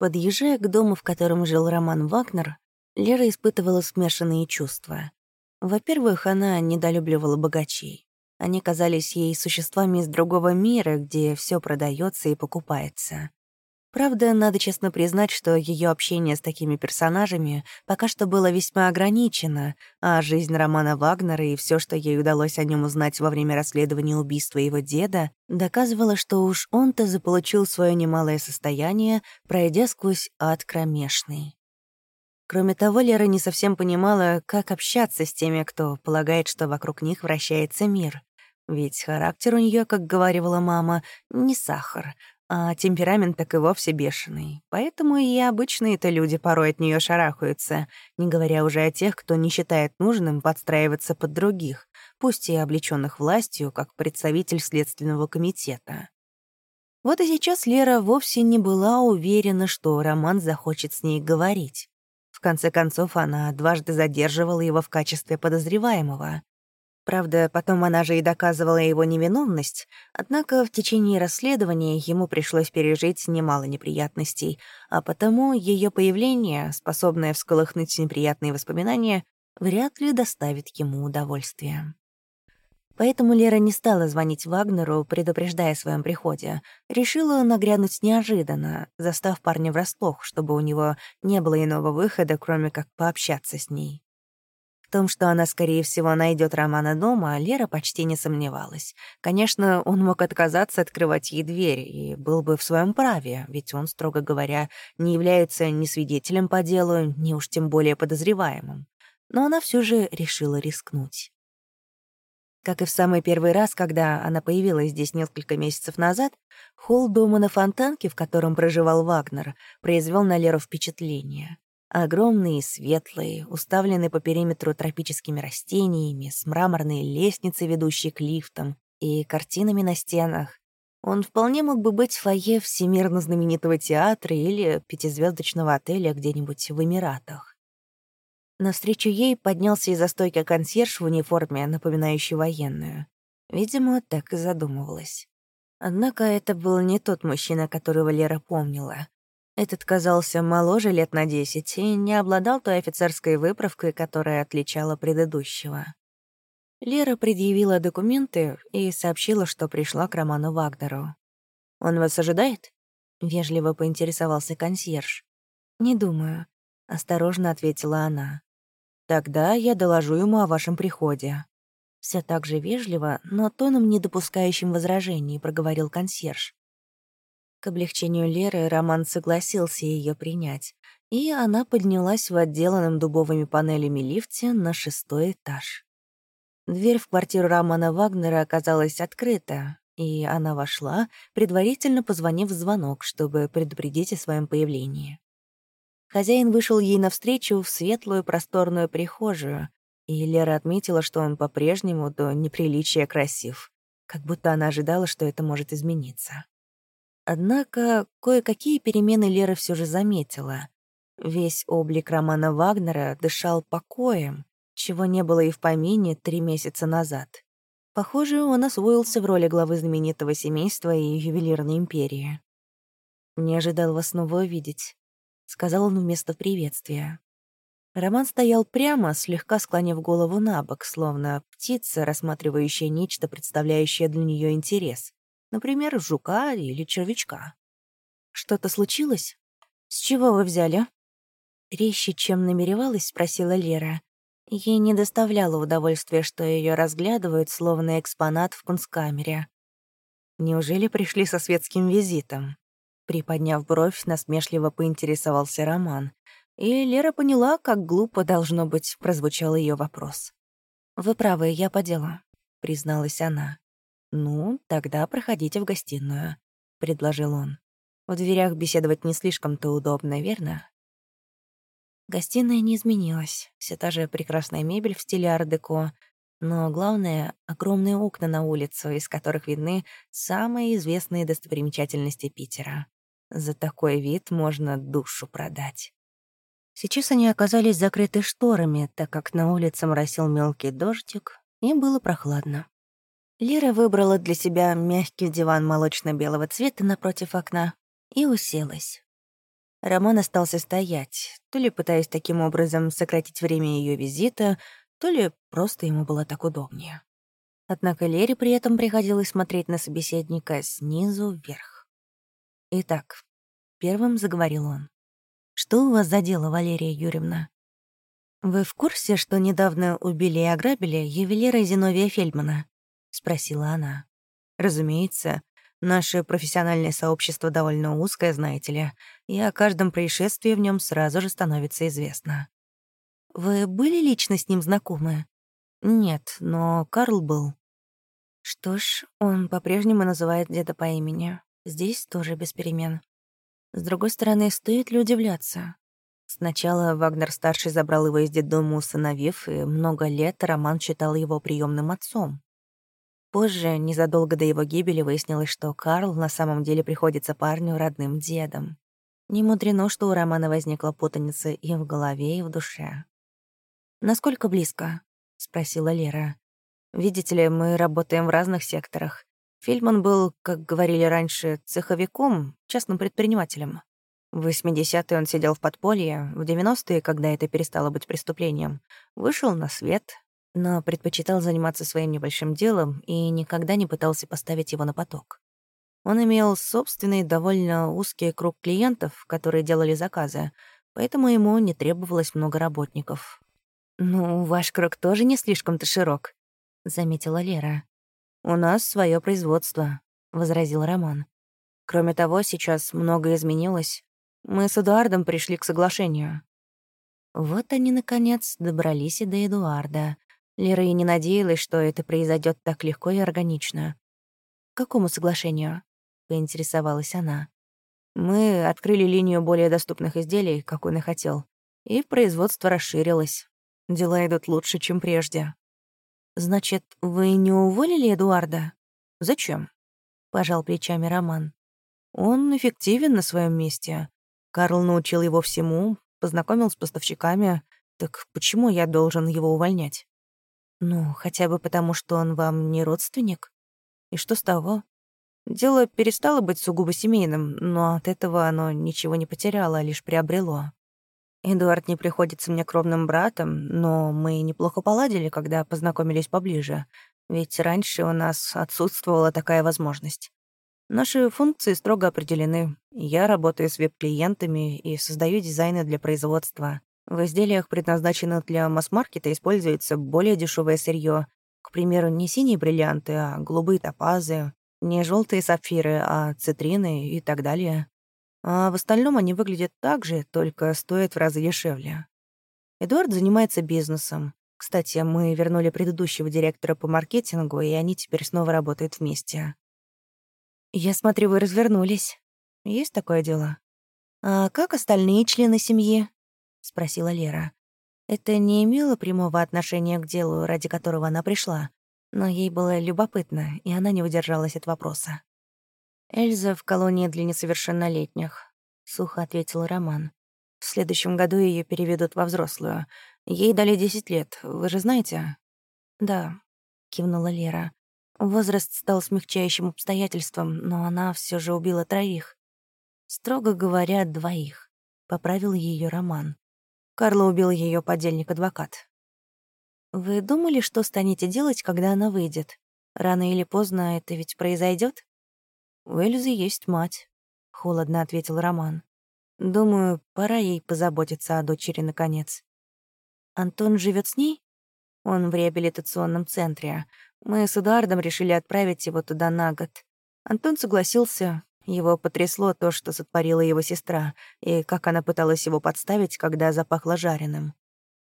Подъезжая к дому, в котором жил Роман Вагнер, Лера испытывала смешанные чувства. Во-первых, она недолюбливала богачей. Они казались ей существами из другого мира, где все продается и покупается. Правда, надо честно признать, что ее общение с такими персонажами пока что было весьма ограничено, а жизнь Романа Вагнера и все, что ей удалось о нем узнать во время расследования убийства его деда, доказывало, что уж он-то заполучил свое немалое состояние, пройдя сквозь ад кромешный. Кроме того, Лера не совсем понимала, как общаться с теми, кто полагает, что вокруг них вращается мир. Ведь характер у нее, как говорила мама, не сахар, а темперамент так и вовсе бешеный. Поэтому и обычные-то люди порой от нее шарахаются, не говоря уже о тех, кто не считает нужным подстраиваться под других, пусть и облеченных властью, как представитель Следственного комитета. Вот и сейчас Лера вовсе не была уверена, что Роман захочет с ней говорить. В конце концов, она дважды задерживала его в качестве подозреваемого. Правда, потом она же и доказывала его невиновность, однако в течение расследования ему пришлось пережить немало неприятностей, а потому ее появление, способное всколыхнуть неприятные воспоминания, вряд ли доставит ему удовольствие. Поэтому Лера не стала звонить Вагнеру, предупреждая о своем приходе. Решила нагрянуть неожиданно, застав парня врасплох, чтобы у него не было иного выхода, кроме как пообщаться с ней. В том, что она, скорее всего, найдет Романа дома, Лера почти не сомневалась. Конечно, он мог отказаться открывать ей дверь и был бы в своем праве, ведь он, строго говоря, не является ни свидетелем по делу, ни уж тем более подозреваемым. Но она все же решила рискнуть. Как и в самый первый раз, когда она появилась здесь несколько месяцев назад, холл дома на Фонтанке, в котором проживал Вагнер, произвел на Леру впечатление. Огромный светлый, уставленный по периметру тропическими растениями, с мраморной лестницей, ведущей к лифтам, и картинами на стенах. Он вполне мог бы быть фойе всемирно знаменитого театра или пятизвездочного отеля где-нибудь в Эмиратах. Навстречу ей поднялся из-за стойки консьерж в униформе, напоминающей военную. Видимо, так и задумывалась. Однако это был не тот мужчина, которого Лера помнила. Этот казался моложе лет на десять и не обладал той офицерской выправкой, которая отличала предыдущего. Лера предъявила документы и сообщила, что пришла к Роману Вагнеру. «Он вас ожидает?» — вежливо поинтересовался консьерж. «Не думаю», — осторожно ответила она. Тогда я доложу ему о вашем приходе». Все так же вежливо, но тоном, не допускающим возражений, проговорил консьерж. К облегчению Леры Роман согласился ее принять, и она поднялась в отделанном дубовыми панелями лифте на шестой этаж. Дверь в квартиру Романа Вагнера оказалась открыта, и она вошла, предварительно позвонив в звонок, чтобы предупредить о своем появлении. Хозяин вышел ей навстречу в светлую просторную прихожую, и Лера отметила, что он по-прежнему до неприличия красив, как будто она ожидала, что это может измениться. Однако кое-какие перемены Лера все же заметила. Весь облик Романа Вагнера дышал покоем, чего не было и в помине три месяца назад. Похоже, он освоился в роли главы знаменитого семейства и ювелирной империи. «Не ожидал вас снова увидеть», сказал он вместо приветствия. Роман стоял прямо, слегка склонив голову на бок, словно птица, рассматривающая нечто, представляющее для нее интерес. Например, жука или червячка. «Что-то случилось? С чего вы взяли?» Резче, чем намеревалась, спросила Лера. Ей не доставляло удовольствия, что ее разглядывают, словно экспонат в кунсткамере. Неужели пришли со светским визитом? Приподняв бровь, насмешливо поинтересовался Роман. И Лера поняла, как глупо, должно быть, прозвучал ее вопрос. «Вы правы, я по делу», — призналась она. «Ну, тогда проходите в гостиную», — предложил он. «В дверях беседовать не слишком-то удобно, верно?» Гостиная не изменилась. Все та же прекрасная мебель в стиле ар-деко, но главное — огромные окна на улицу, из которых видны самые известные достопримечательности Питера. За такой вид можно душу продать. Сейчас они оказались закрыты шторами, так как на улице моросил мелкий дождик, и было прохладно. Лера выбрала для себя мягкий диван молочно-белого цвета напротив окна и уселась. Роман остался стоять, то ли пытаясь таким образом сократить время ее визита, то ли просто ему было так удобнее. Однако Лере при этом приходилось смотреть на собеседника снизу вверх. «Итак», — первым заговорил он, — «что у вас за дело, Валерия Юрьевна?» «Вы в курсе, что недавно убили и ограбили ювелира Зиновия Фельдмана?» — спросила она. «Разумеется, наше профессиональное сообщество довольно узкое, знаете ли, и о каждом происшествии в нем сразу же становится известно». «Вы были лично с ним знакомы?» «Нет, но Карл был». Что ж, он по-прежнему называет деда по имени. Здесь тоже без перемен. С другой стороны, стоит ли удивляться? Сначала Вагнер-старший забрал его из детдома, усыновив, и много лет Роман считал его приемным отцом. Позже, незадолго до его гибели, выяснилось, что Карл на самом деле приходится парню родным дедом. Не мудрено, что у Романа возникла путаница и в голове, и в душе. «Насколько близко?» — спросила Лера. Видите ли, мы работаем в разных секторах. Фильман был, как говорили раньше, цеховиком, частным предпринимателем. В 80-е он сидел в подполье, в 90-е, когда это перестало быть преступлением, вышел на свет, но предпочитал заниматься своим небольшим делом и никогда не пытался поставить его на поток. Он имел собственный довольно узкий круг клиентов, которые делали заказы, поэтому ему не требовалось много работников. «Ну, ваш круг тоже не слишком-то широк», — заметила Лера. «У нас свое производство», — возразил Роман. «Кроме того, сейчас многое изменилось. Мы с Эдуардом пришли к соглашению». Вот они, наконец, добрались и до Эдуарда. Лера и не надеялась, что это произойдет так легко и органично. «К какому соглашению?» — поинтересовалась она. «Мы открыли линию более доступных изделий, как он и хотел, и производство расширилось. Дела идут лучше, чем прежде». «Значит, вы не уволили Эдуарда?» «Зачем?» — пожал плечами Роман. «Он эффективен на своем месте. Карл научил его всему, познакомил с поставщиками. Так почему я должен его увольнять?» «Ну, хотя бы потому, что он вам не родственник. И что с того?» Дело перестало быть сугубо семейным, но от этого оно ничего не потеряло, а лишь приобрело. Эдуард не приходится мне кровным братом, но мы неплохо поладили, когда познакомились поближе, ведь раньше у нас отсутствовала такая возможность. Наши функции строго определены. Я работаю с веб-клиентами и создаю дизайны для производства. В изделиях, предназначенных для масс-маркета, используется более дешевое сырье. К примеру, не синие бриллианты, а голубые топазы, не желтые сапфиры, а цитрины и так далее. А в остальном они выглядят так же, только стоят в разы дешевле. Эдуард занимается бизнесом. Кстати, мы вернули предыдущего директора по маркетингу, и они теперь снова работают вместе. Я смотрю, вы развернулись. Есть такое дело? А как остальные члены семьи? Спросила Лера. Это не имело прямого отношения к делу, ради которого она пришла, но ей было любопытно, и она не удержалась от вопроса. «Эльза в колонии для несовершеннолетних», — сухо ответил Роман. «В следующем году ее переведут во взрослую. Ей дали 10 лет, вы же знаете?» «Да», — кивнула Лера. Возраст стал смягчающим обстоятельством, но она все же убила троих. Строго говоря, двоих. Поправил ее Роман. Карла убил ее подельник-адвокат. «Вы думали, что станете делать, когда она выйдет? Рано или поздно это ведь произойдет? «У Эльзы есть мать», — холодно ответил Роман. «Думаю, пора ей позаботиться о дочери наконец». «Антон живет с ней?» «Он в реабилитационном центре. Мы с Эдуардом решили отправить его туда на год. Антон согласился. Его потрясло то, что сотворила его сестра, и как она пыталась его подставить, когда запахло жареным.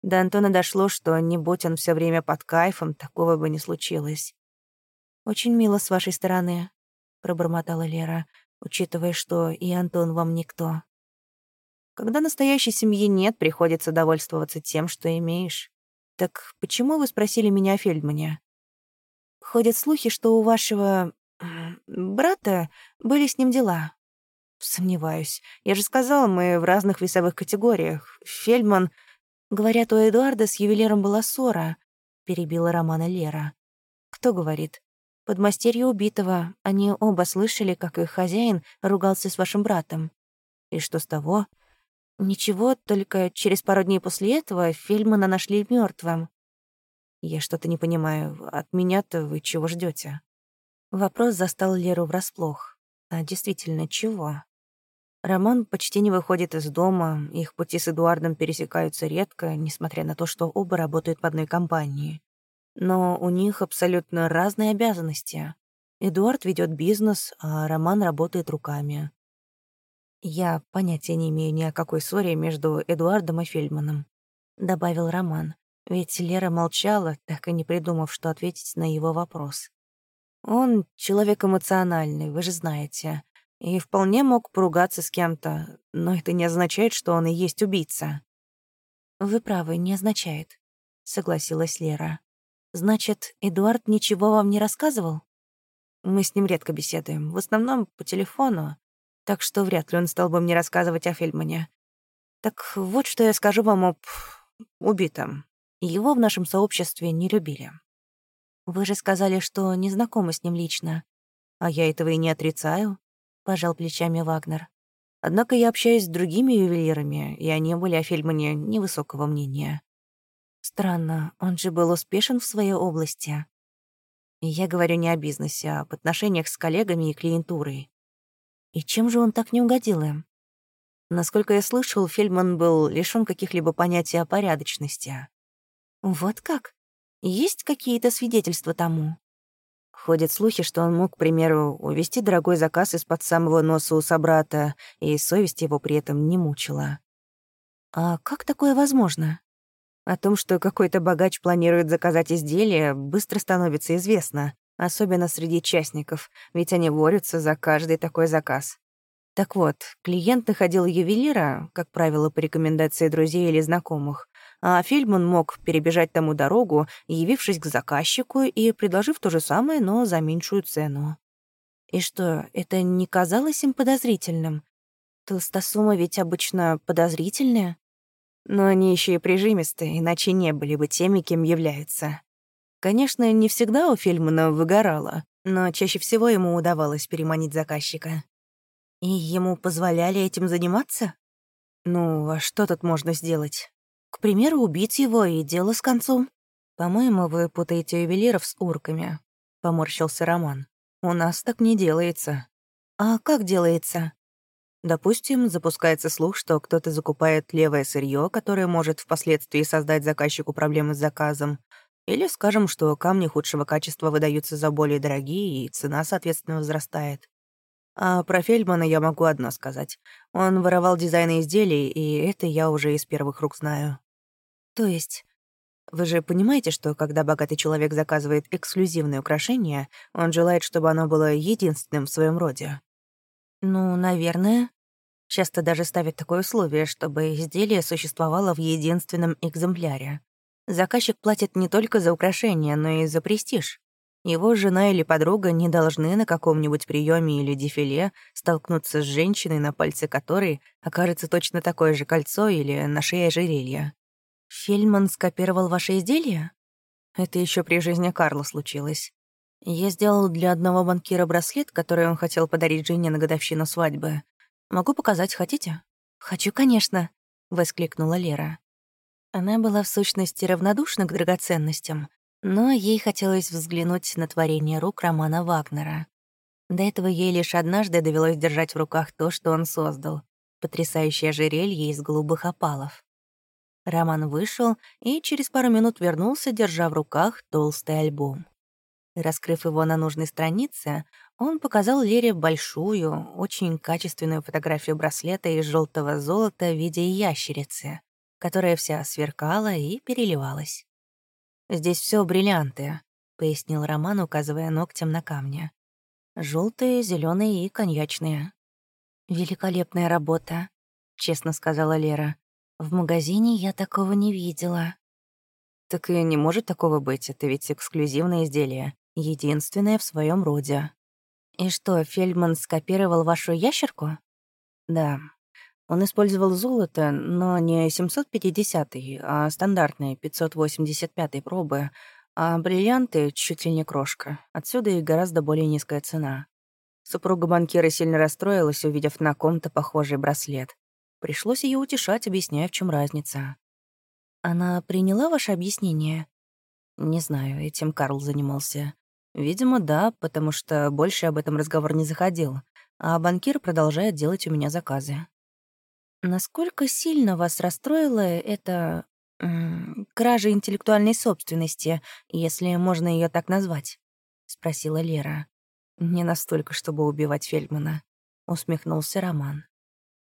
До Антона дошло, что, не будь он все время под кайфом, такого бы не случилось. «Очень мило с вашей стороны», пробормотала Лера, учитывая, что и Антон вам никто. Когда настоящей семьи нет, приходится довольствоваться тем, что имеешь. Так почему вы спросили меня о Фельдмане? Ходят слухи, что у вашего брата были с ним дела. Сомневаюсь. Я же сказала, мы в разных весовых категориях. Фельдман... Говорят, у Эдуарда с ювелиром была ссора, перебила Романа Лера. Кто говорит? Подмастерье убитого. Они оба слышали, как их хозяин ругался с вашим братом. И что с того? Ничего, только через пару дней после этого Фельмана нашли мертвым. Я что-то не понимаю. От меня-то вы чего ждете? Вопрос застал Леру врасплох. А действительно, чего? Роман почти не выходит из дома, их пути с Эдуардом пересекаются редко, несмотря на то, что оба работают в одной компании. Но у них абсолютно разные обязанности. Эдуард ведет бизнес, а Роман работает руками. «Я понятия не имею ни о какой ссоре между Эдуардом и Фельдманом», — добавил Роман, ведь Лера молчала, так и не придумав, что ответить на его вопрос. «Он человек эмоциональный, вы же знаете, и вполне мог поругаться с кем-то, но это не означает, что он и есть убийца». «Вы правы, не означает», — согласилась Лера. «Значит, Эдуард ничего вам не рассказывал?» «Мы с ним редко беседуем, в основном по телефону, так что вряд ли он стал бы мне рассказывать о Фельдмане. Так вот, что я скажу вам об убитом. Его в нашем сообществе не любили. Вы же сказали, что не знакомы с ним лично. А я этого и не отрицаю, — пожал плечами Вагнер. Однако я общаюсь с другими ювелирами, и они были о Фельдмане невысокого мнения. Странно, он же был успешен в своей области. Я говорю не о бизнесе, а об отношениях с коллегами и клиентурой. И чем же он так не угодил им? Насколько я слышал, Фельдман был лишён каких-либо понятий о порядочности. Вот как? Есть какие-то свидетельства тому? Ходят слухи, что он мог, к примеру, увести дорогой заказ из-под самого носа у собрата, и совесть его при этом не мучила. А как такое возможно? О том, что какой-то богач планирует заказать изделие, быстро становится известно особенно среди частников, ведь они борются за каждый такой заказ. Так вот, клиент находил ювелира, как правило, по рекомендации друзей или знакомых, а Фильман мог перебежать тому дорогу, явившись к заказчику и предложив то же самое, но за меньшую цену. И что, это не казалось им подозрительным? Толстосумы ведь обычно подозрительные. Но они еще и прижимистые, иначе не были бы теми, кем являются. Конечно, не всегда у Фельмана выгорало, но чаще всего ему удавалось переманить заказчика. И ему позволяли этим заниматься? Ну, а что тут можно сделать? К примеру, убить его и дело с концом. По-моему, вы путаете ювелиров с урками, — поморщился Роман. У нас так не делается. А как делается? Допустим, запускается слух, что кто-то закупает левое сырье, которое может впоследствии создать заказчику проблемы с заказом, или скажем, что камни худшего качества выдаются за более дорогие, и цена, соответственно, возрастает. А про Фельдмана я могу одно сказать. Он воровал дизайны изделий, и это я уже из первых рук знаю. То есть... Вы же понимаете, что когда богатый человек заказывает эксклюзивное украшение, он желает, чтобы оно было единственным в своем роде? Ну, наверное. Часто даже ставят такое условие, чтобы изделие существовало в единственном экземпляре. Заказчик платит не только за украшения, но и за престиж. Его жена или подруга не должны на каком-нибудь приеме или дефиле столкнуться с женщиной, на пальце которой окажется точно такое же кольцо или на шее ожерелье. Фельман скопировал ваше изделие? Это еще при жизни Карла случилось. Я сделал для одного банкира браслет, который он хотел подарить жене на годовщину свадьбы. Могу показать, хотите? «Хочу, конечно», — воскликнула Лера. Она была в сущности равнодушна к драгоценностям, но ей хотелось взглянуть на творение рук Романа Вагнера. До этого ей лишь однажды довелось держать в руках то, что он создал — потрясающее ожерелье из голубых опалов. Роман вышел и через пару минут вернулся, держа в руках толстый альбом. Раскрыв его на нужной странице, он показал Лере большую, очень качественную фотографию браслета из желтого золота в виде ящерицы которая вся сверкала и переливалась. «Здесь все бриллианты», — пояснил Роман, указывая ногтем на камни. Желтые, зеленые и коньячные. «Великолепная работа», — честно сказала Лера. «В магазине я такого не видела». «Так и не может такого быть, это ведь эксклюзивное изделие, единственное в своем роде». «И что, Фельдман скопировал вашу ящерку?» «Да, он использовал золото, но не 750-й, а стандартные 585-й пробы, а бриллианты чуть ли не крошка. Отсюда и гораздо более низкая цена. Супруга банкира сильно расстроилась, увидев на ком-то похожий браслет. Пришлось ее утешать, объясняя, в чем разница. Она приняла ваше объяснение? Не знаю, этим Карл занимался. Видимо, да, потому что больше об этом разговор не заходил, а банкир продолжает делать у меня заказы. Насколько сильно вас расстроила эта кража интеллектуальной собственности, если можно ее так назвать? спросила Лера. Не настолько, чтобы убивать Фельдмана, усмехнулся Роман.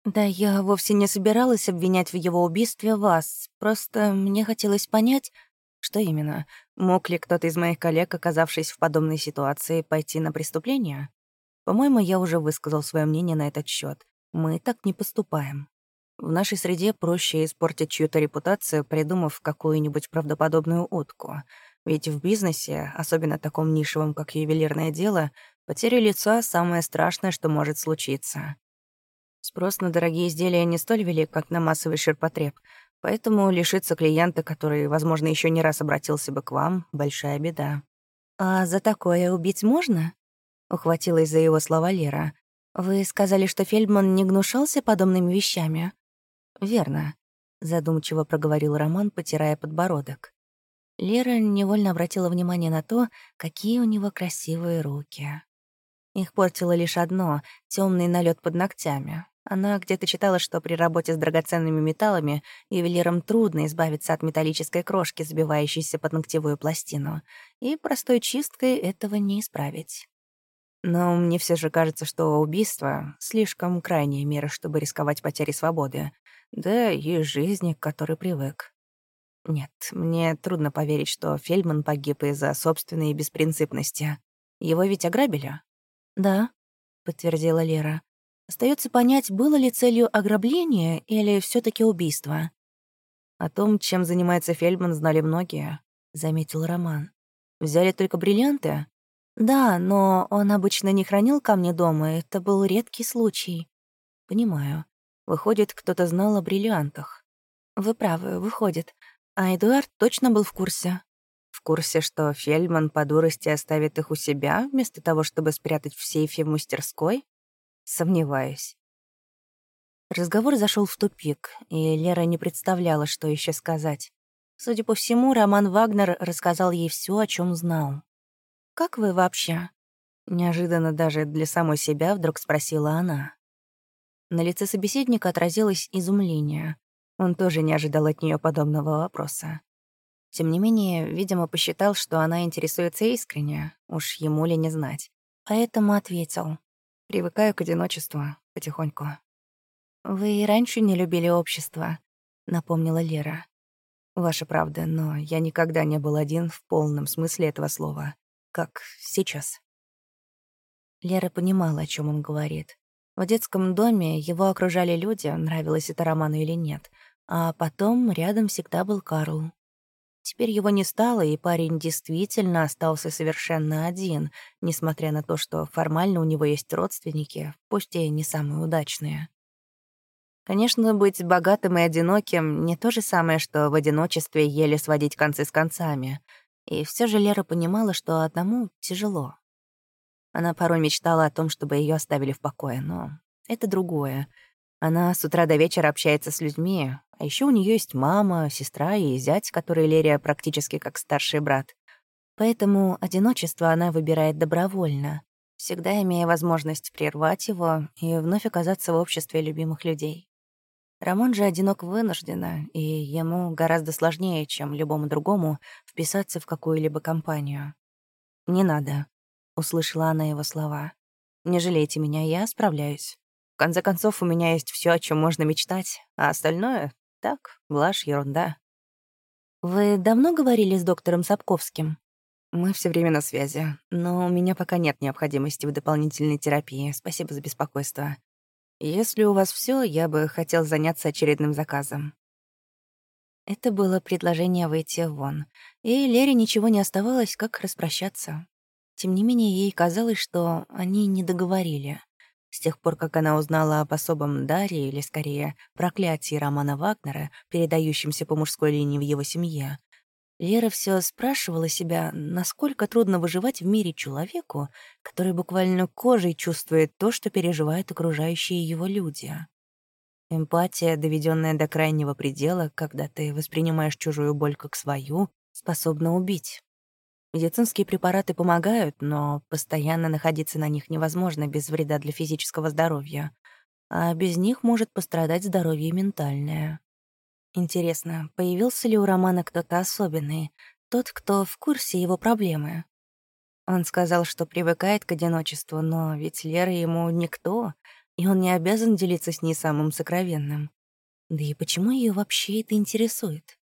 Да я вовсе не собиралась обвинять в его убийстве вас. Просто мне хотелось понять, что именно? Мог ли кто-то из моих коллег, оказавшись в подобной ситуации, пойти на преступление? По-моему, я уже высказал свое мнение на этот счет. Мы так не поступаем. В нашей среде проще испортить чью-то репутацию, придумав какую-нибудь правдоподобную утку. Ведь в бизнесе, особенно таком нишевом, как ювелирное дело, потеря лица — самое страшное, что может случиться. Спрос на дорогие изделия не столь велик, как на массовый ширпотреб, Поэтому лишиться клиента, который, возможно, еще не раз обратился бы к вам, — большая беда. «А за такое убить можно?» — ухватилась за его слова Лера. «Вы сказали, что Фельдман не гнушался подобными вещами?» «Верно», — задумчиво проговорил Роман, потирая подбородок. Лера невольно обратила внимание на то, какие у него красивые руки. Их портило лишь одно — темный налет под ногтями. Она где-то читала, что при работе с драгоценными металлами ювелирам трудно избавиться от металлической крошки, забивающейся под ногтевую пластину, и простой чисткой этого не исправить. Но мне все же кажется, что убийство — слишком крайняя мера, чтобы рисковать потерей свободы, да и жизни, к которой привык. Нет, мне трудно поверить, что Фельдман погиб из-за собственной беспринципности. Его ведь ограбили? «Да», — подтвердила Лера. Остается понять, было ли целью ограбление или все таки убийство. О том, чем занимается Фельдман, знали многие, — заметил Роман. Взяли только бриллианты? Да, но он обычно не хранил камни дома, это был редкий случай. Понимаю. Выходит, кто-то знал о бриллиантах. Вы правы, выходит. А Эдуард точно был в курсе. В курсе, что Фельдман по дурости оставит их у себя, вместо того, чтобы спрятать в сейфе в мастерской? Сомневаюсь. Разговор зашел в тупик, и Лера не представляла, что еще сказать. Судя по всему, Роман Вагнер рассказал ей все, о чем знал. «Как вы вообще?» Неожиданно даже для самой себя вдруг спросила она. На лице собеседника отразилось изумление. Он тоже не ожидал от нее подобного вопроса. Тем не менее, видимо, посчитал, что она интересуется искренне, уж ему ли не знать. Поэтому ответил. Привыкаю к одиночеству потихоньку. «Вы и раньше не любили общество», — напомнила Лера. «Ваша правда, но я никогда не был один в полном смысле этого слова, как сейчас». Лера понимала, о чем он говорит. В детском доме его окружали люди, нравилось это Роману или нет, а потом рядом всегда был Карл. Теперь его не стало, и парень действительно остался совершенно один, несмотря на то, что формально у него есть родственники, пусть и не самые удачные. Конечно, быть богатым и одиноким — не то же самое, что в одиночестве еле сводить концы с концами. И все же Лера понимала, что одному тяжело. Она порой мечтала о том, чтобы ее оставили в покое, но это другое. Она с утра до вечера общается с людьми, а еще у нее есть мама, сестра и зять, который Лерия практически как старший брат. Поэтому одиночество она выбирает добровольно, всегда имея возможность прервать его и вновь оказаться в обществе любимых людей. Рамон же одинок вынужденно, и ему гораздо сложнее, чем любому другому, вписаться в какую-либо компанию. «Не надо», — услышала она его слова. «Не жалейте меня, я справляюсь. В конце концов, у меня есть все, о чем можно мечтать, а остальное так, блажь, ерунда. Вы давно говорили с доктором Сапковским? Мы все время на связи, но у меня пока нет необходимости в дополнительной терапии. Спасибо за беспокойство. Если у вас все, я бы хотел заняться очередным заказом. Это было предложение выйти вон, и Лере ничего не оставалось, как распрощаться. Тем не менее, ей казалось, что они не договорили. С тех пор, как она узнала об особом даре, или, скорее, проклятии Романа Вагнера, передающемся по мужской линии в его семье, Лера все спрашивала себя, насколько трудно выживать в мире человеку, который буквально кожей чувствует то, что переживают окружающие его люди. Эмпатия, доведенная до крайнего предела, когда ты воспринимаешь чужую боль как свою, способна убить. Медицинские препараты помогают, но постоянно находиться на них невозможно без вреда для физического здоровья. А без них может пострадать здоровье ментальное. Интересно, появился ли у Романа кто-то особенный, тот, кто в курсе его проблемы? Он сказал, что привыкает к одиночеству, но ведь Лера ему никто, и он не обязан делиться с ней самым сокровенным. Да и почему ее вообще это интересует?